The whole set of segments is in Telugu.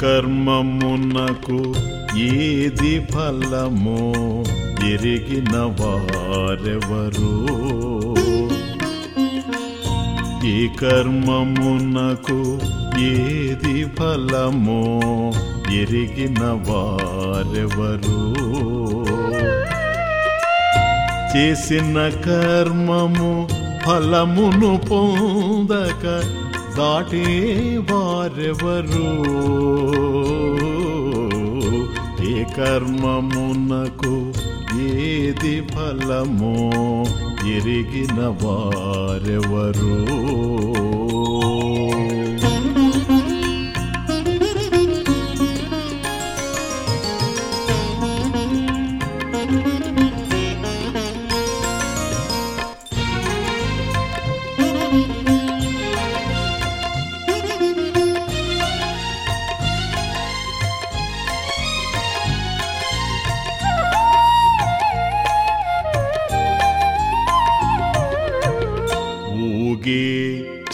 కర్మమునకు ఏది ఫలమో ఎరిగిన వారెవరు. ఈ కర్మమునకు ఏది ఫలమో ఎరిగిన వారెవరు. చేసిన కర్మము ఫలమును పొందక దాటే వారెవరు? ఏ కర్మమునకు ఏది ఫలమో ఎరిగిన వారెవరు?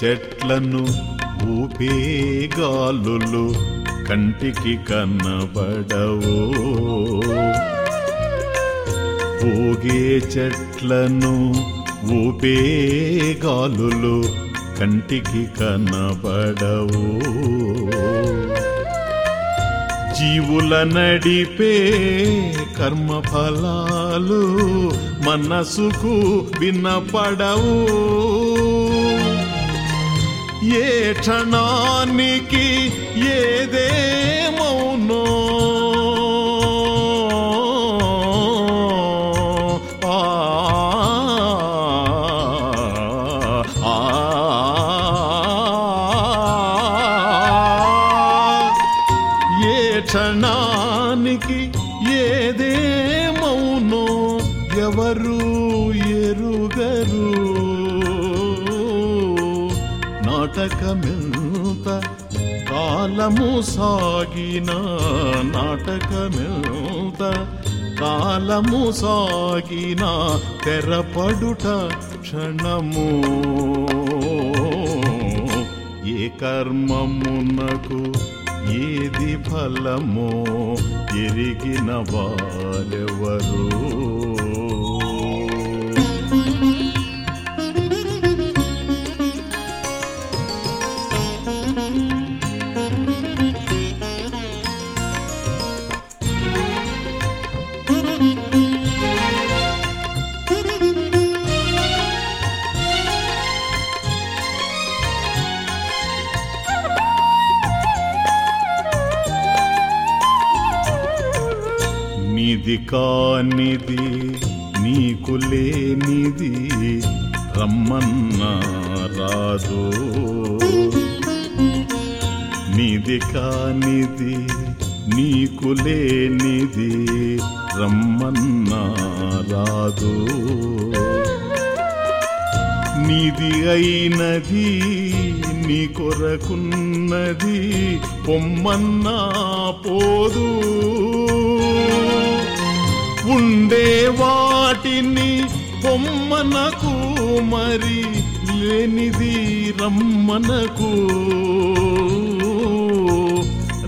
చెట్లను ఊపే గాలులు కంటికి కనబడవు. ఊగే చెట్లను ఊపే గాలులు కంటికి కనబడవు. జీవుల నడిపే కర్మఫలాలు మనసుకు వినపడవు. ఏ క్షణానికి ఏదేమౌనో ఆ ఏ క్షణానికి ఏదేమౌనో ఎవరు ఎరుగరు నాటకమెంత కాలము సాగిన నాటకమెంత కాలము సాగిన తెరపడుట క్షణము. ఏ కర్మమునకు ఏది ఫలమో ఎరిగిన వారెవరూ? నిధి కానిది నీకు లేనిది రమ్మన్నా రాదు. నీది కానిది నీకు లేనిది రమ్మన్నా రాదు. నీది అయినది నీ కొరకున్నది పొమ్మన్నా పోదు. ఉండే వాటిని పొమ్మనకు మరి లేనిది రమ్మనకు.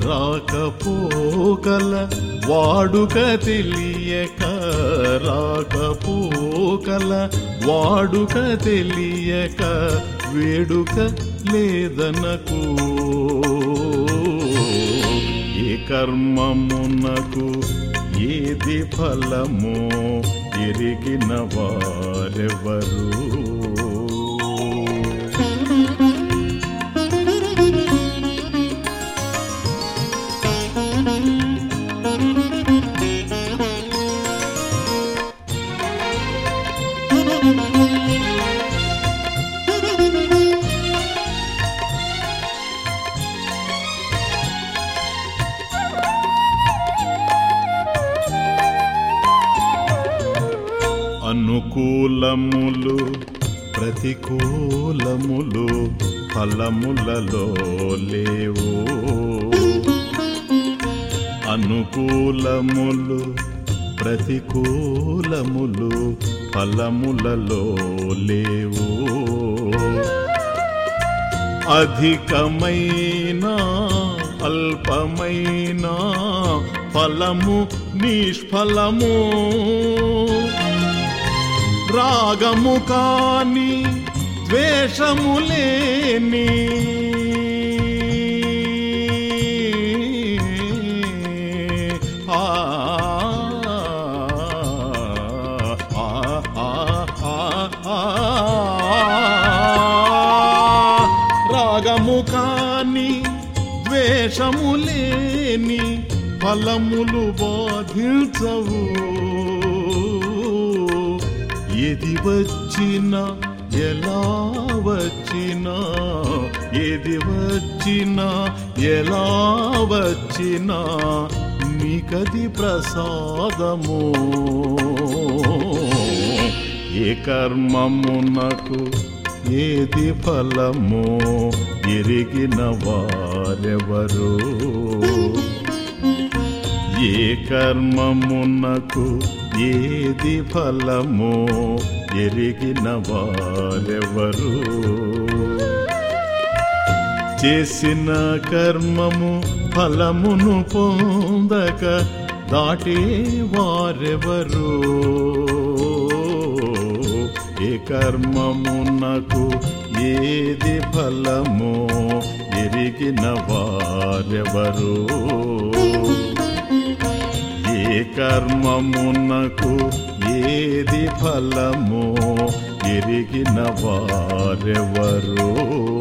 రాకపోకల వాడుక తెలియక రాకపోకల వాడుక తెలియక వేడుక లేదనకు. ఏ కర్మమునకు ఏది ఫలము ఎరిగిన వారెవరు? ప్రతికూలములు ఫలములలో లేవు. అనుకూలములు ప్రతికూలములు ఫలములలో లేవు. అధికమైన అల్పమైన ఫలము నిష్ఫలము. రాగము కాని ద్వేషము లేని రాగము కాని ద్వేషము లేని ఫలములు బోధించవు. ఏది వచ్చినా ఎలా వచ్చినా ఏది వచ్చినా ఎలా వచ్చినా నీకది ప్రసాదము. ఏ కర్మమునకు ఏది ఫలము ఎరిగిన వారెవరు? ఏ కర్మమునకు ఏది ఫలము ఎరిగిన వారెవరు? చేసిన కర్మము ఫలమును పొందక దాటే వారెవరు? ఏ కర్మమునకు ఏది ఫలము ఎరిగిన వారెవరు? కర్మమునకు ఏది ఫలము ఎరిగిన వారెవరో?